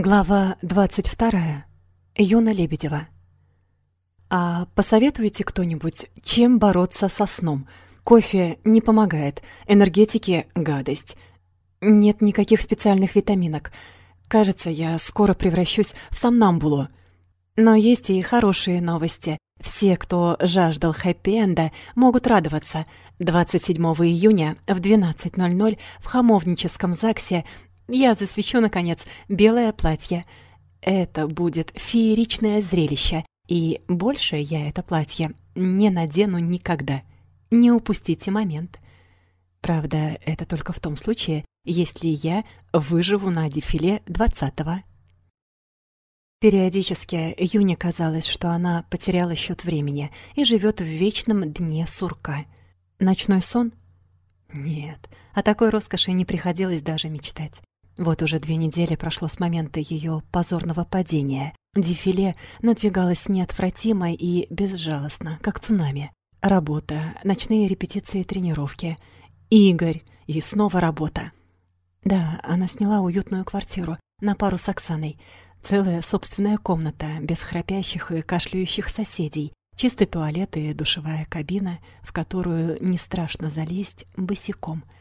Глава 22. Юна Лебедева. А посоветуете кто-нибудь, чем бороться со сном? Кофе не помогает, энергетики — гадость. Нет никаких специальных витаминок. Кажется, я скоро превращусь в сомнамбулу. Но есть и хорошие новости. Все, кто жаждал хэппи-энда, могут радоваться. 27 июня в 12.00 в Хамовническом ЗАГСе я засвечу, наконец, белое платье. Это будет фееричное зрелище, и больше я это платье не надену никогда. Не упустите момент. Правда, это только в том случае, если я выживу на дефиле 20-го. Периодически Юне казалось, что она потеряла счет времени и живет в вечном дне сурка. Ночной сон? Нет, о такой роскоши не приходилось даже мечтать. Вот уже две недели прошло с момента ее позорного падения. Дефиле надвигалось неотвратимо и безжалостно, как цунами. Работа, ночные репетиции и тренировки. Игорь и снова работа. Да, она сняла уютную квартиру на пару с Оксаной. Целая собственная комната, без храпящих и кашляющих соседей. Чистый туалет и душевая кабина, в которую не страшно залезть босиком —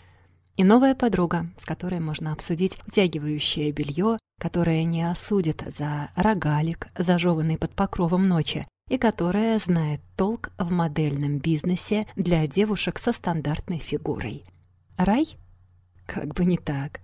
и новая подруга, с которой можно обсудить утягивающее белье, которое не осудит за рогалик, зажеванный под покровом ночи, и которая знает толк в модельном бизнесе для девушек со стандартной фигурой. Рай? Как бы не так.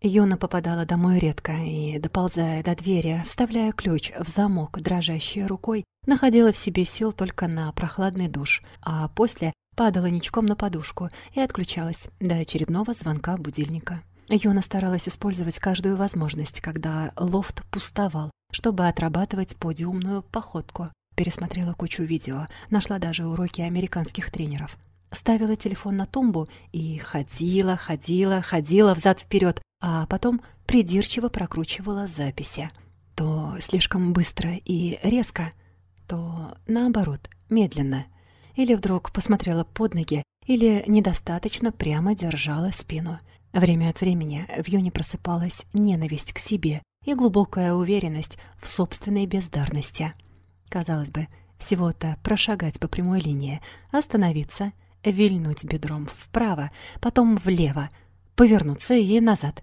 Юна попадала домой редко и, доползая до двери, вставляя ключ в замок дрожащей рукой, находила в себе сил только на прохладный душ, а после падала ничком на подушку и отключалась до очередного звонка будильника. Юна старалась использовать каждую возможность, когда лофт пустовал, чтобы отрабатывать подиумную походку. Пересмотрела кучу видео, нашла даже уроки американских тренеров. Ставила телефон на тумбу и ходила, ходила, ходила взад вперед, а потом придирчиво прокручивала записи. То слишком быстро и резко, то наоборот, медленно — или вдруг посмотрела под ноги, или недостаточно прямо держала спину. Время от времени в Юне просыпалась ненависть к себе и глубокая уверенность в собственной бездарности. Казалось бы, всего-то прошагать по прямой линии, остановиться, вильнуть бедром вправо, потом влево, повернуться и назад.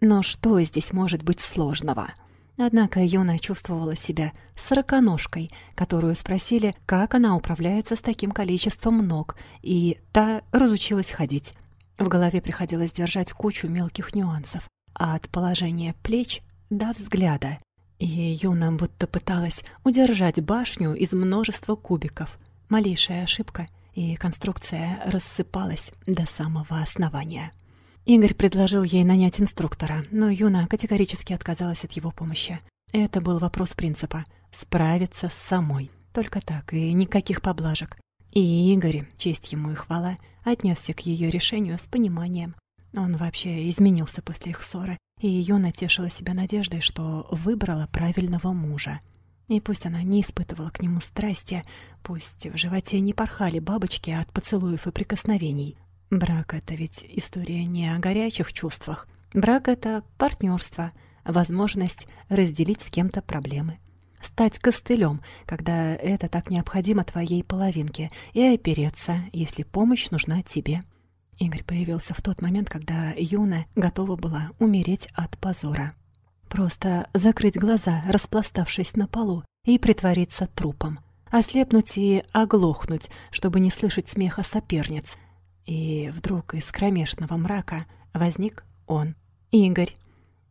Но что здесь может быть сложного? Однако Юна чувствовала себя сороконожкой, которую спросили, как она управляется с таким количеством ног, и та разучилась ходить. В голове приходилось держать кучу мелких нюансов, от положения плеч до взгляда. И Юна будто пыталась удержать башню из множества кубиков. Малейшая ошибка, и конструкция рассыпалась до самого основания. Игорь предложил ей нанять инструктора, но Юна категорически отказалась от его помощи. Это был вопрос принципа — справиться с самой. Только так, и никаких поблажек. И Игорь, честь ему и хвала, отнесся к ее решению с пониманием. Он вообще изменился после их ссоры, и Юна тешила себя надеждой, что выбрала правильного мужа. И пусть она не испытывала к нему страсти, пусть в животе не порхали бабочки от поцелуев и прикосновений, Брак — это ведь история не о горячих чувствах. Брак — это партнерство, возможность разделить с кем-то проблемы. Стать костылем, когда это так необходимо твоей половинке, и опереться, если помощь нужна тебе. Игорь появился в тот момент, когда Юна готова была умереть от позора. Просто закрыть глаза, распластавшись на полу, и притвориться трупом. Ослепнуть и оглохнуть, чтобы не слышать смеха соперниц — и вдруг из кромешного мрака возник он, Игорь.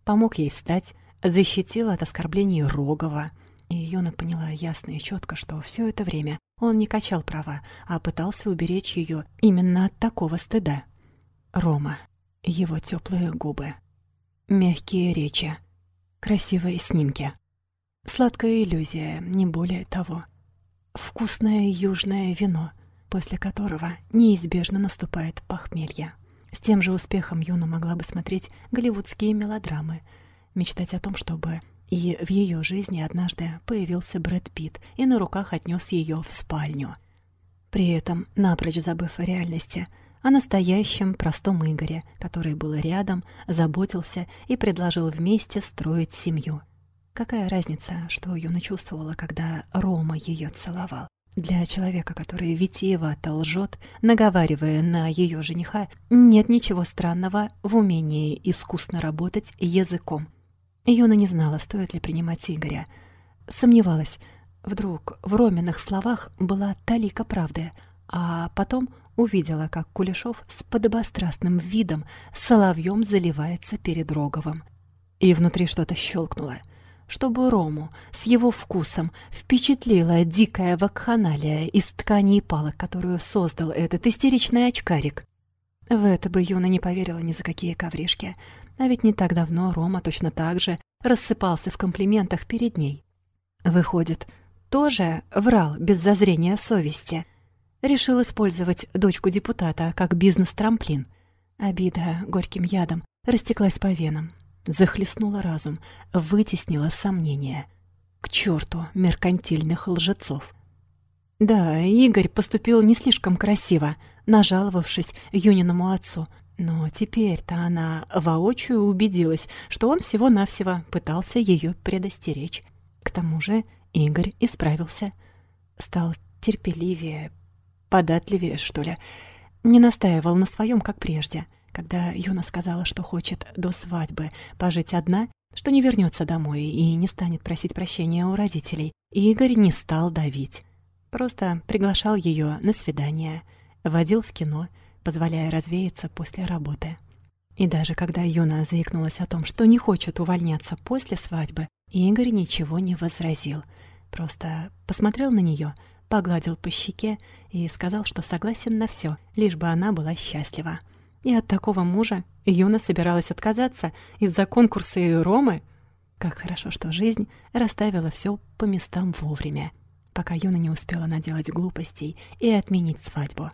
Помог ей встать, защитил от оскорблений Рогова. И Юна поняла ясно и четко, что все это время он не качал права, а пытался уберечь ее именно от такого стыда. Рома, его теплые губы, мягкие речи, красивые снимки. Сладкая иллюзия, не более того. Вкусное южное вино — после которого неизбежно наступает похмелье. С тем же успехом Юна могла бы смотреть голливудские мелодрамы, мечтать о том, чтобы и в ее жизни однажды появился Брэд Питт и на руках отнес ее в спальню. При этом, напрочь забыв о реальности, о настоящем простом Игоре, который был рядом, заботился и предложил вместе строить семью. Какая разница, что Юна чувствовала, когда Рома ее целовал? Для человека, который витиевато лжет, наговаривая на ее жениха, нет ничего странного в умении искусно работать языком. Юна не знала, стоит ли принимать Игоря. Сомневалась. Вдруг в Роминых словах была талика правды, а потом увидела, как Кулешов с подобострастным видом соловьем заливается перед Роговым. И внутри что-то щелкнуло — чтобы Рому с его вкусом впечатлила дикая вакханалия из ткани и палок, которую создал этот истеричный очкарик. В это бы Юна не поверила ни за какие ковришки. А ведь не так давно Рома точно так же рассыпался в комплиментах перед ней. Выходит, тоже врал без зазрения совести. Решил использовать дочку депутата как бизнес-трамплин. Обида горьким ядом растеклась по венам захлестнула разум, вытеснила сомнения. К черту меркантильных лжецов. Да, Игорь поступил не слишком красиво, нажаловавшись Юниному отцу, но теперь-то она воочию убедилась, что он всего-навсего пытался ее предостеречь. К тому же Игорь исправился. Стал терпеливее, податливее, что ли. Не настаивал на своем, как прежде — когда Юна сказала, что хочет до свадьбы пожить одна, что не вернется домой и не станет просить прощения у родителей, Игорь не стал давить. Просто приглашал ее на свидание, водил в кино, позволяя развеяться после работы. И даже когда Юна заикнулась о том, что не хочет увольняться после свадьбы, Игорь ничего не возразил. Просто посмотрел на нее, погладил по щеке и сказал, что согласен на все, лишь бы она была счастлива. И от такого мужа Юна собиралась отказаться из-за конкурса и Ромы. Как хорошо, что жизнь расставила все по местам вовремя, пока Юна не успела наделать глупостей и отменить свадьбу.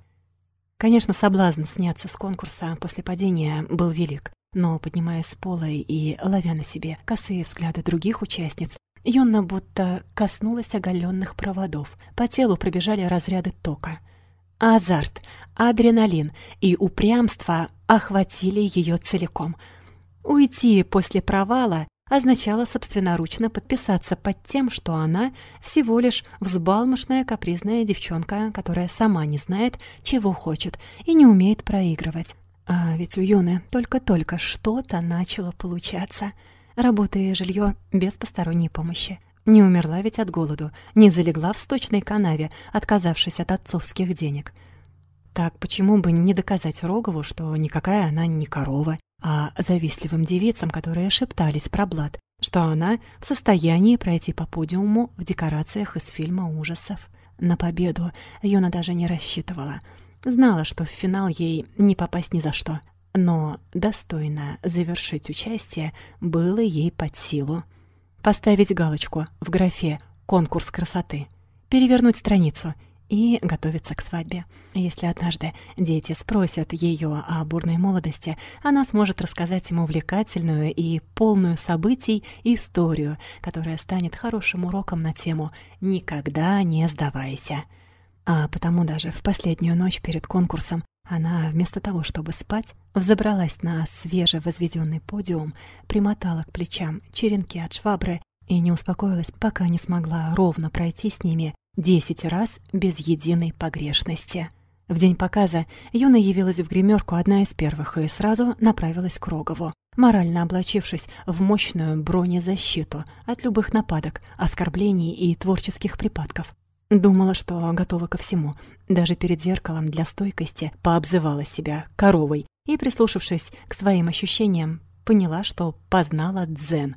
Конечно, соблазн сняться с конкурса после падения был велик, но, поднимаясь с пола и ловя на себе косые взгляды других участниц, Юна будто коснулась оголенных проводов. По телу пробежали разряды тока — Азарт, адреналин и упрямство охватили ее целиком. Уйти после провала означало собственноручно подписаться под тем, что она всего лишь взбалмошная капризная девчонка, которая сама не знает, чего хочет и не умеет проигрывать. А ведь у Юны только-только что-то начало получаться. Работа и жилье без посторонней помощи. Не умерла ведь от голоду, не залегла в сточной канаве, отказавшись от отцовских денег. Так почему бы не доказать Рогову, что никакая она не корова, а завистливым девицам, которые шептались про Блад, что она в состоянии пройти по подиуму в декорациях из фильма ужасов. На победу Юна даже не рассчитывала. Знала, что в финал ей не попасть ни за что. Но достойно завершить участие было ей под силу поставить галочку в графе «Конкурс красоты», перевернуть страницу и готовиться к свадьбе. Если однажды дети спросят ее о бурной молодости, она сможет рассказать им увлекательную и полную событий историю, которая станет хорошим уроком на тему «Никогда не сдавайся». А потому даже в последнюю ночь перед конкурсом она, вместо того, чтобы спать, взобралась на свежевозведенный подиум, примотала к плечам черенки от швабры и не успокоилась, пока не смогла ровно пройти с ними десять раз без единой погрешности. В день показа Юна явилась в гримерку одна из первых и сразу направилась к Рогову, морально облачившись в мощную бронезащиту от любых нападок, оскорблений и творческих припадков. Думала, что готова ко всему. Даже перед зеркалом для стойкости пообзывала себя коровой и, прислушавшись к своим ощущениям, поняла, что познала дзен.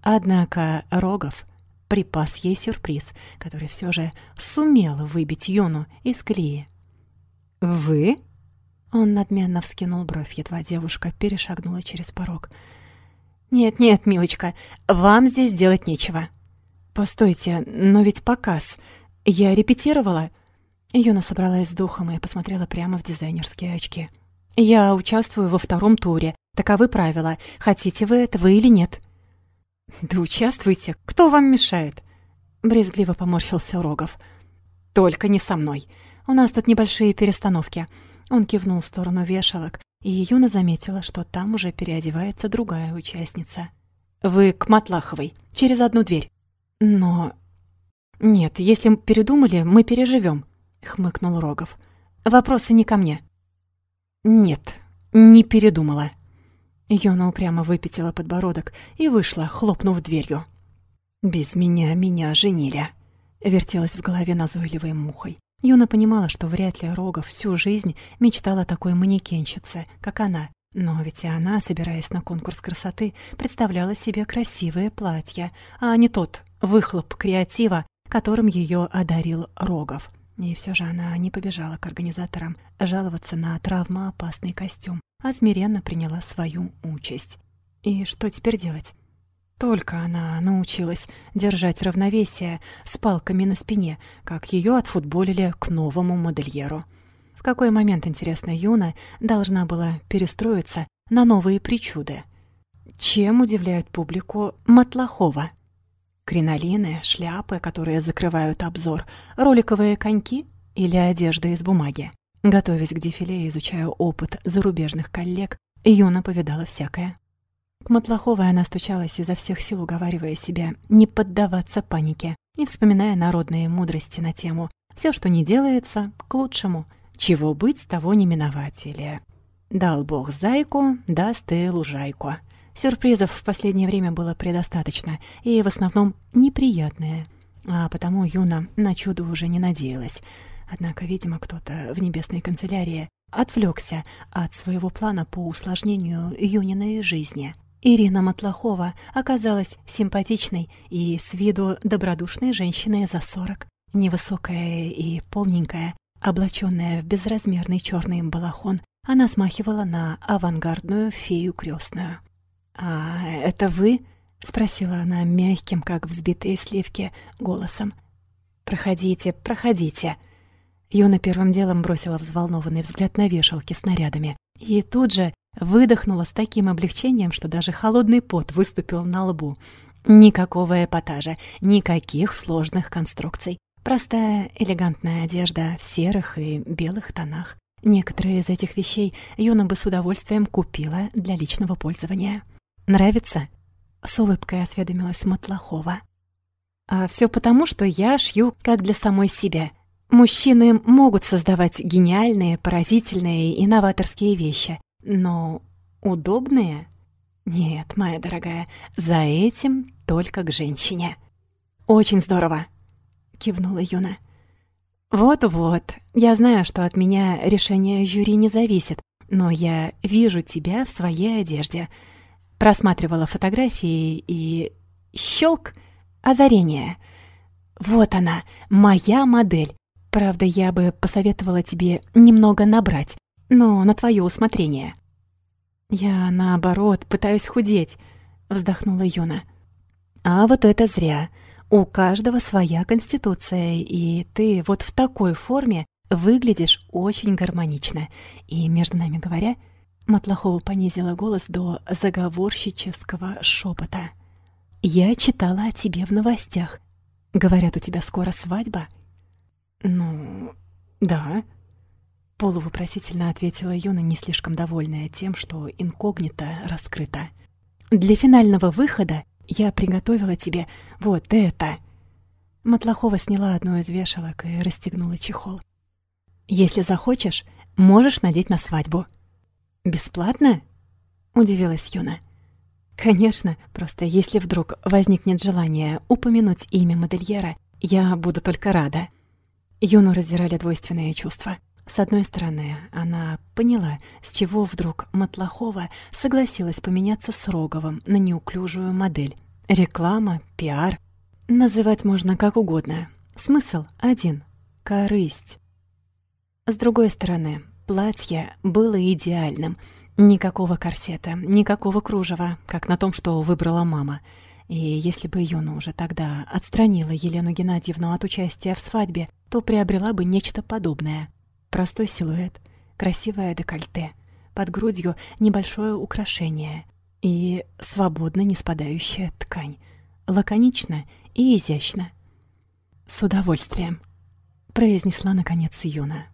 Однако Рогов припас ей сюрприз, который все же сумел выбить Юну из колеи. «Вы?» Он надменно вскинул бровь, едва девушка перешагнула через порог. «Нет-нет, милочка, вам здесь делать нечего». «Постойте, но ведь показ. Я репетировала». Юна собралась с духом и посмотрела прямо в дизайнерские очки. «Я участвую во втором туре. Таковы правила. Хотите вы этого или нет?» «Да участвуйте. Кто вам мешает?» Брезгливо поморщился Рогов. «Только не со мной. У нас тут небольшие перестановки. Он кивнул в сторону вешалок, и Юна заметила, что там уже переодевается другая участница. «Вы к Матлаховой, через одну дверь». «Но...» «Нет, если передумали, мы переживем, хмыкнул Рогов. «Вопросы не ко мне». «Нет, не передумала». Юна упрямо выпятила подбородок и вышла, хлопнув дверью. «Без меня меня женили», — вертелась в голове назойливой мухой. Юна понимала, что вряд ли Рогов всю жизнь мечтал о такой манекенщице, как она. Но ведь и она, собираясь на конкурс красоты, представляла себе красивые платья, а не тот выхлоп креатива, которым ее одарил Рогов. И все же она не побежала к организаторам жаловаться на травмоопасный костюм, а смиренно приняла свою участь. И что теперь делать? Только она научилась держать равновесие с палками на спине, как ее отфутболили к новому модельеру. В какой момент, интересно, Юна должна была перестроиться на новые причуды? Чем удивляют публику Матлахова? Кринолины, шляпы, которые закрывают обзор, роликовые коньки или одежда из бумаги? Готовясь к дефиле, изучая опыт зарубежных коллег, Юна повидала всякое. К Матлаховой она стучалась изо всех сил, уговаривая себя не поддаваться панике и вспоминая народные мудрости на тему «Всё, что не делается, к лучшему. Чего быть, того не миновать» или «Дал Бог зайку, даст и лужайку». Сюрпризов в последнее время было предостаточно, и в основном неприятные, а потому Юна на чудо уже не надеялась. Однако, видимо, кто-то в небесной канцелярии отвлекся от своего плана по усложнению Юниной жизни — Ирина Матлахова оказалась симпатичной и с виду добродушной женщиной за сорок, невысокая и полненькая, облаченная в безразмерный черный балахон, она смахивала на авангардную фею крестную. «А это вы?» — спросила она мягким, как взбитые сливки, голосом. «Проходите, проходите». Юна первым делом бросила взволнованный взгляд на вешалки с нарядами. И тут же Выдохнула с таким облегчением, что даже холодный пот выступил на лбу. Никакого эпатажа, никаких сложных конструкций. Простая, элегантная одежда в серых и белых тонах. Некоторые из этих вещей Юна бы с удовольствием купила для личного пользования. «Нравится?» — с улыбкой осведомилась Матлахова. «А все потому, что я шью как для самой себя. Мужчины могут создавать гениальные, поразительные и новаторские вещи, но удобные? Нет, моя дорогая, за этим только к женщине. Очень здорово, кивнула Юна. Вот-вот, я знаю, что от меня решение жюри не зависит, но я вижу тебя в своей одежде. Просматривала фотографии и... Щелк! Озарение! Вот она, моя модель. Правда, я бы посоветовала тебе немного набрать, но на твое усмотрение». «Я, наоборот, пытаюсь худеть», — вздохнула Юна. «А вот это зря. У каждого своя конституция, и ты вот в такой форме выглядишь очень гармонично. И, между нами говоря, Матлахова понизила голос до заговорщического шепота. «Я читала о тебе в новостях. Говорят, у тебя скоро свадьба?» «Ну, да», Полувопросительно ответила Юна, не слишком довольная тем, что инкогнито раскрыто. «Для финального выхода я приготовила тебе вот это!» Матлахова сняла одну из вешалок и расстегнула чехол. «Если захочешь, можешь надеть на свадьбу». «Бесплатно?» — удивилась Юна. «Конечно, просто если вдруг возникнет желание упомянуть имя модельера, я буду только рада». Юну раздирали двойственные чувства — с одной стороны, она поняла, с чего вдруг Матлахова согласилась поменяться с Роговым на неуклюжую модель. Реклама, пиар. Называть можно как угодно. Смысл один — корысть. С другой стороны, платье было идеальным. Никакого корсета, никакого кружева, как на том, что выбрала мама. И если бы Юна уже тогда отстранила Елену Геннадьевну от участия в свадьбе, то приобрела бы нечто подобное — Простой силуэт, красивое декольте, под грудью небольшое украшение и свободно не спадающая ткань, лаконично и изящно. «С удовольствием», — произнесла наконец Юна.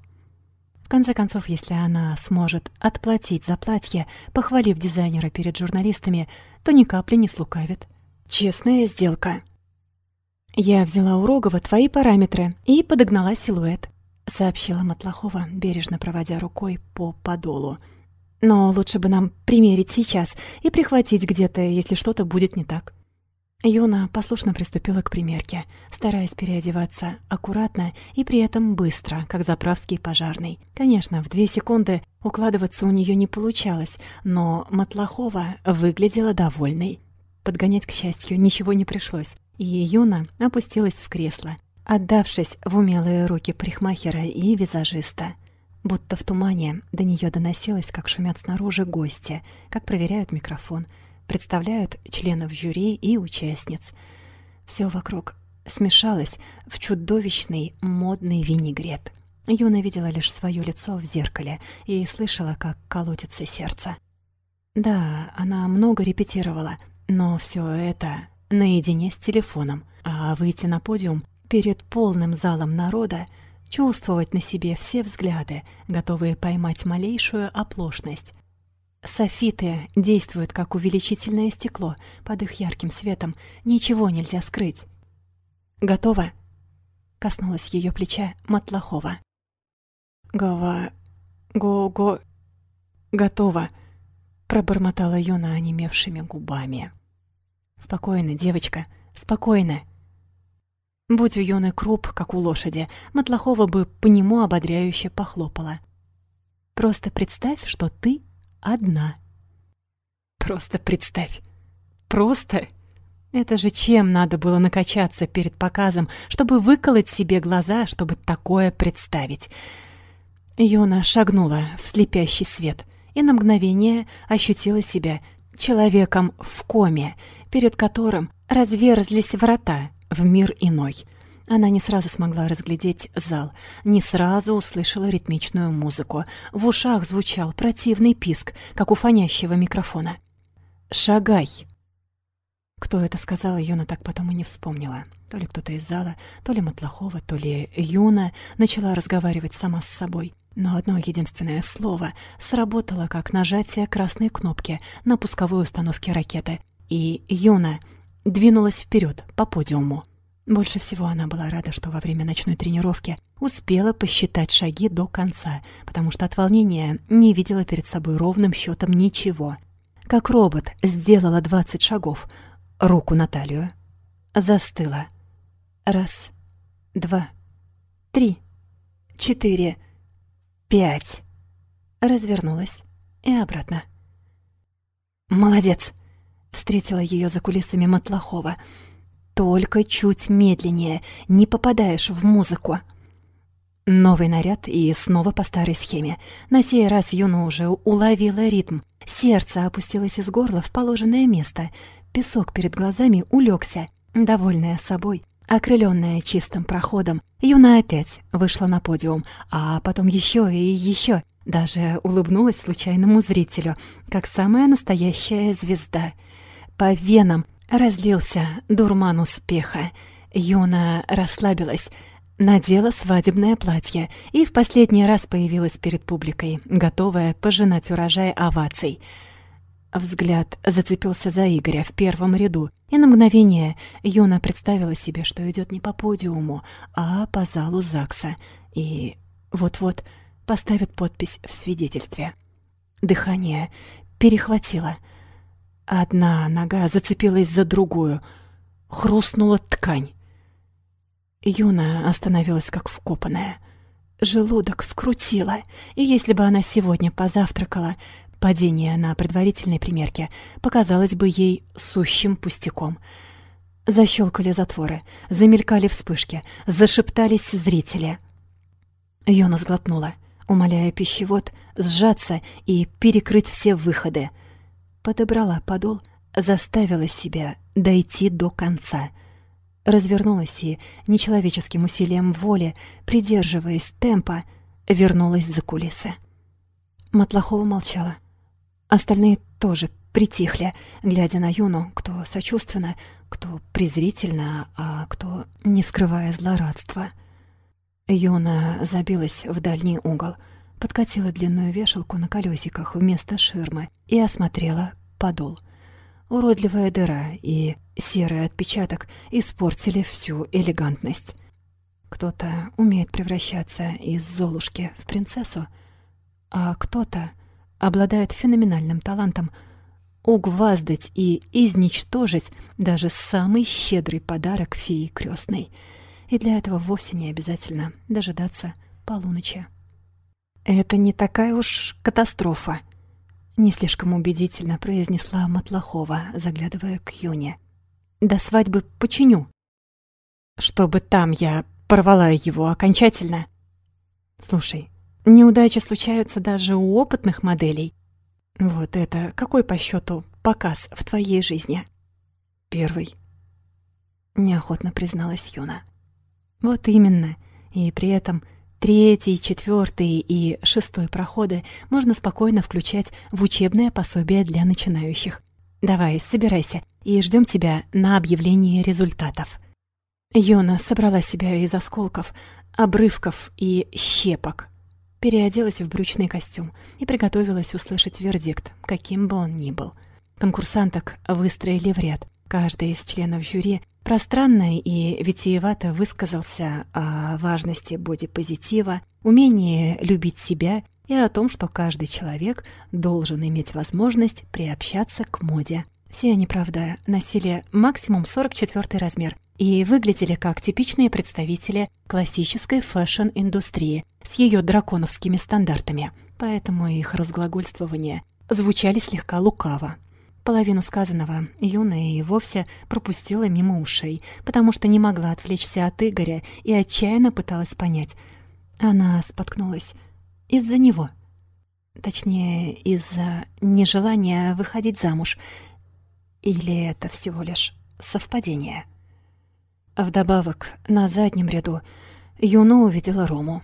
В конце концов, если она сможет отплатить за платье, похвалив дизайнера перед журналистами, то ни капли не слукавит. Честная сделка. «Я взяла у Рогова твои параметры и подогнала силуэт», — сообщила Матлахова, бережно проводя рукой по подолу. «Но лучше бы нам примерить сейчас и прихватить где-то, если что-то будет не так». Юна послушно приступила к примерке, стараясь переодеваться аккуратно и при этом быстро, как заправский пожарный. Конечно, в две секунды укладываться у нее не получалось, но Матлахова выглядела довольной. Подгонять, к счастью, ничего не пришлось, и Юна опустилась в кресло, отдавшись в умелые руки парикмахера и визажиста. Будто в тумане до нее доносилось, как шумят снаружи гости, как проверяют микрофон — представляют членов жюри и участниц. Все вокруг смешалось в чудовищный модный винегрет. Юна видела лишь свое лицо в зеркале и слышала, как колотится сердце. Да, она много репетировала, но все это наедине с телефоном, а выйти на подиум перед полным залом народа, чувствовать на себе все взгляды, готовые поймать малейшую оплошность, Софиты действуют как увеличительное стекло. Под их ярким светом ничего нельзя скрыть. «Готово?» — коснулась ее плеча Матлахова. «Гова... Го-го... Готово!» — пробормотала Юна онемевшими губами. «Спокойно, девочка, спокойно!» Будь у Юны круп, как у лошади, Матлахова бы по нему ободряюще похлопала. «Просто представь, что ты одна. Просто представь. Просто. Это же чем надо было накачаться перед показом, чтобы выколоть себе глаза, чтобы такое представить. Юна шагнула в слепящий свет и на мгновение ощутила себя человеком в коме, перед которым разверзлись врата в мир иной — она не сразу смогла разглядеть зал, не сразу услышала ритмичную музыку. В ушах звучал противный писк, как у фонящего микрофона. «Шагай!» Кто это сказал, Юна так потом и не вспомнила. То ли кто-то из зала, то ли Матлахова, то ли Юна начала разговаривать сама с собой. Но одно единственное слово сработало как нажатие красной кнопки на пусковой установке ракеты. И Юна двинулась вперед по подиуму. Больше всего она была рада, что во время ночной тренировки успела посчитать шаги до конца, потому что от волнения не видела перед собой ровным счетом ничего. Как робот сделала двадцать шагов, руку на талию. Застыла. Раз, два, три, четыре, пять. Развернулась и обратно. «Молодец!» — встретила ее за кулисами Матлахова — только чуть медленнее, не попадаешь в музыку. Новый наряд и снова по старой схеме. На сей раз Юна уже уловила ритм. Сердце опустилось из горла в положенное место. Песок перед глазами улегся, довольная собой. Окрыленная чистым проходом, Юна опять вышла на подиум, а потом еще и еще. Даже улыбнулась случайному зрителю, как самая настоящая звезда. По венам Разлился дурман успеха. Юна расслабилась, надела свадебное платье и в последний раз появилась перед публикой, готовая пожинать урожай оваций. Взгляд зацепился за Игоря в первом ряду, и на мгновение Юна представила себе, что идет не по подиуму, а по залу ЗАГСа, и вот-вот поставит подпись в свидетельстве. Дыхание перехватило — Одна нога зацепилась за другую. Хрустнула ткань. Юна остановилась как вкопанная. Желудок скрутила, и если бы она сегодня позавтракала, падение на предварительной примерке показалось бы ей сущим пустяком. Защелкали затворы, замелькали вспышки, зашептались зрители. Юна сглотнула, умоляя пищевод сжаться и перекрыть все выходы — подобрала подол, заставила себя дойти до конца. Развернулась и, нечеловеческим усилием воли, придерживаясь темпа, вернулась за кулисы. Матлахова молчала. Остальные тоже притихли, глядя на Юну, кто сочувственно, кто презрительно, а кто не скрывая злорадства. Юна забилась в дальний угол, подкатила длинную вешалку на колесиках вместо ширмы и осмотрела подол. Уродливая дыра и серый отпечаток испортили всю элегантность. Кто-то умеет превращаться из Золушки в принцессу, а кто-то обладает феноменальным талантом угваздать и изничтожить даже самый щедрый подарок феи крестной. И для этого вовсе не обязательно дожидаться полуночи. «Это не такая уж катастрофа», — не слишком убедительно произнесла Матлахова, заглядывая к Юне. «До свадьбы починю». «Чтобы там я порвала его окончательно». «Слушай, неудачи случаются даже у опытных моделей. Вот это какой по счету показ в твоей жизни?» «Первый», — неохотно призналась Юна. «Вот именно, и при этом...» Третий, четвертый и шестой проходы можно спокойно включать в учебное пособие для начинающих. Давай, собирайся, и ждем тебя на объявление результатов. Йона собрала себя из осколков, обрывков и щепок, переоделась в брючный костюм и приготовилась услышать вердикт, каким бы он ни был. Конкурсанток выстроили в ряд. Каждый из членов жюри пространно и витиевато высказался о важности бодипозитива, умении любить себя и о том, что каждый человек должен иметь возможность приобщаться к моде. Все они, правда, носили максимум 44 размер и выглядели как типичные представители классической фэшн-индустрии с ее драконовскими стандартами, поэтому их разглагольствования звучали слегка лукаво. Половину сказанного Юна и вовсе пропустила мимо ушей, потому что не могла отвлечься от Игоря и отчаянно пыталась понять. Она споткнулась из-за него. Точнее, из-за нежелания выходить замуж. Или это всего лишь совпадение? Вдобавок, на заднем ряду Юна увидела Рому.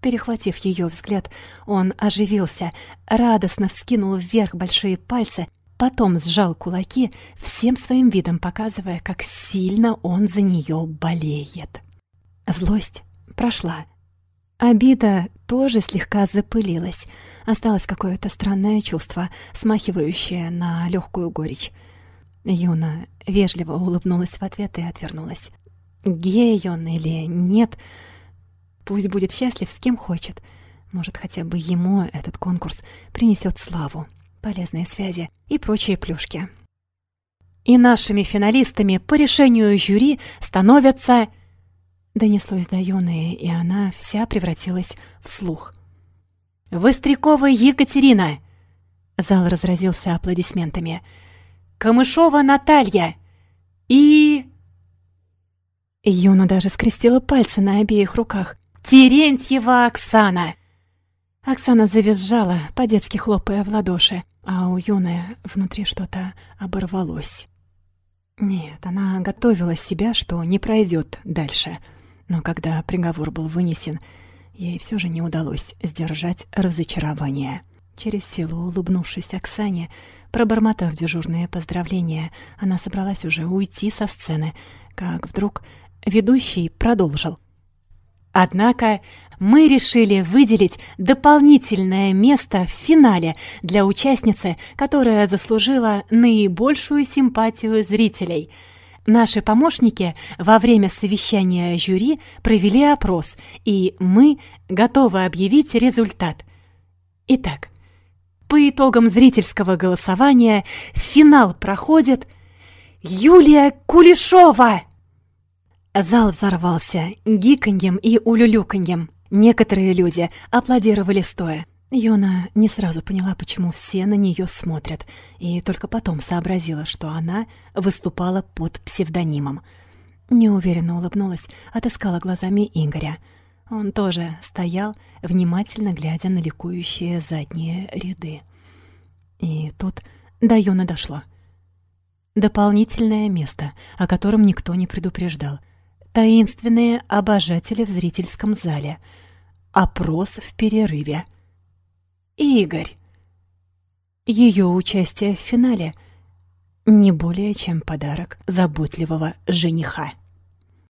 Перехватив ее взгляд, он оживился, радостно вскинул вверх большие пальцы Потом сжал кулаки, всем своим видом показывая, как сильно он за нее болеет. Злость прошла. Обида тоже слегка запылилась. Осталось какое-то странное чувство, смахивающее на легкую горечь. Юна вежливо улыбнулась в ответ и отвернулась. Гей он или нет, пусть будет счастлив с кем хочет. Может, хотя бы ему этот конкурс принесет славу полезные связи и прочие плюшки. И нашими финалистами по решению жюри становятся... Донеслось до Юны, и она вся превратилась в слух. «Вострякова Екатерина!» Зал разразился аплодисментами. «Камышова Наталья!» И... Юна даже скрестила пальцы на обеих руках. «Терентьева Оксана!» Оксана завизжала, по-детски хлопая в ладоши а у Юны внутри что-то оборвалось. Нет, она готовила себя, что не пройдет дальше. Но когда приговор был вынесен, ей все же не удалось сдержать разочарование. Через силу улыбнувшись Оксане, пробормотав дежурные поздравления, она собралась уже уйти со сцены, как вдруг ведущий продолжил. Однако мы решили выделить дополнительное место в финале для участницы, которая заслужила наибольшую симпатию зрителей. Наши помощники во время совещания жюри провели опрос, и мы готовы объявить результат. Итак, по итогам зрительского голосования в финал проходит Юлия Кулешова! Зал взорвался гиканьем и улюлюканьем. Некоторые люди аплодировали стоя. Йона не сразу поняла, почему все на нее смотрят, и только потом сообразила, что она выступала под псевдонимом. Неуверенно улыбнулась, отыскала глазами Игоря. Он тоже стоял, внимательно глядя на ликующие задние ряды. И тут до Йона дошло. Дополнительное место, о котором никто не предупреждал — таинственные обожатели в зрительском зале, опрос в перерыве. Игорь. Ее участие в финале не более чем подарок заботливого жениха.